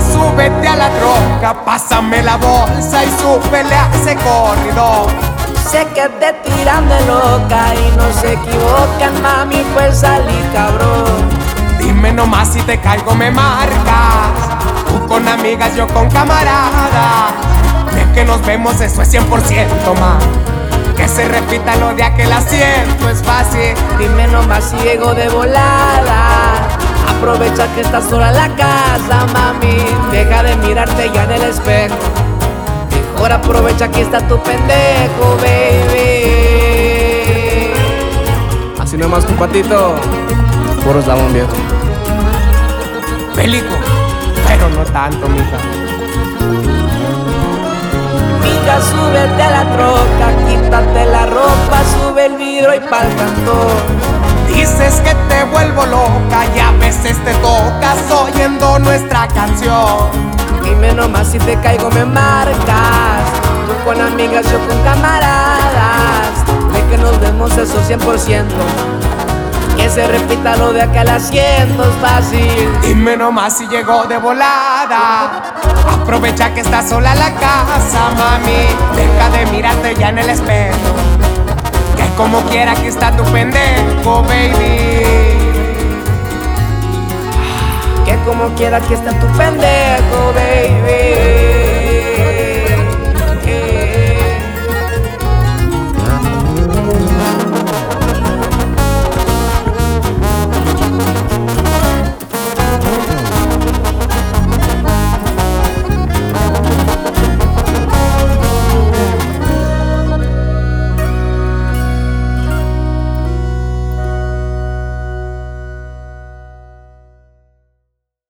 súbete a la troca, pásame la bolsa y súbele a ese corrido. Sé que te tiran de loca y no se equivocan, mami, pues salí cabrón. Dime nomás si te caigo, me marcas. Tú con amigas, yo con camaradas. De que nos vemos, eso es 100% más. Que se repita lo de aquel asiento, es fácil. Dime nomás si llego de volada. Aprovecha que estás sola en la casa, mami. Deja de mirarte ya en el espejo. Mejor aprovecha que está tu pendejo, baby. Así nomás, compatito. Puro eslabón viejo. Bélico, pero no tanto, mija. Mija, súbete a la troca, quítate la ropa, sube el vidrio y pa'l cantor. Dices que te vuelvo loca y a veces te tocas oyendo nuestra canción. Dime nomás si te caigo, me marcas. Tú con amigas, yo con camaradas. De que nos vemos eso 100%. Que se repita lo de acá al asiento es fácil. Dime nomás si llegó de volada. Aprovecha que estás sola la casa, mami. Deja de mirarte ya en el espejo. Que como quiera que está tu pendejo, baby. Como quiera que está tu pendejo, baby.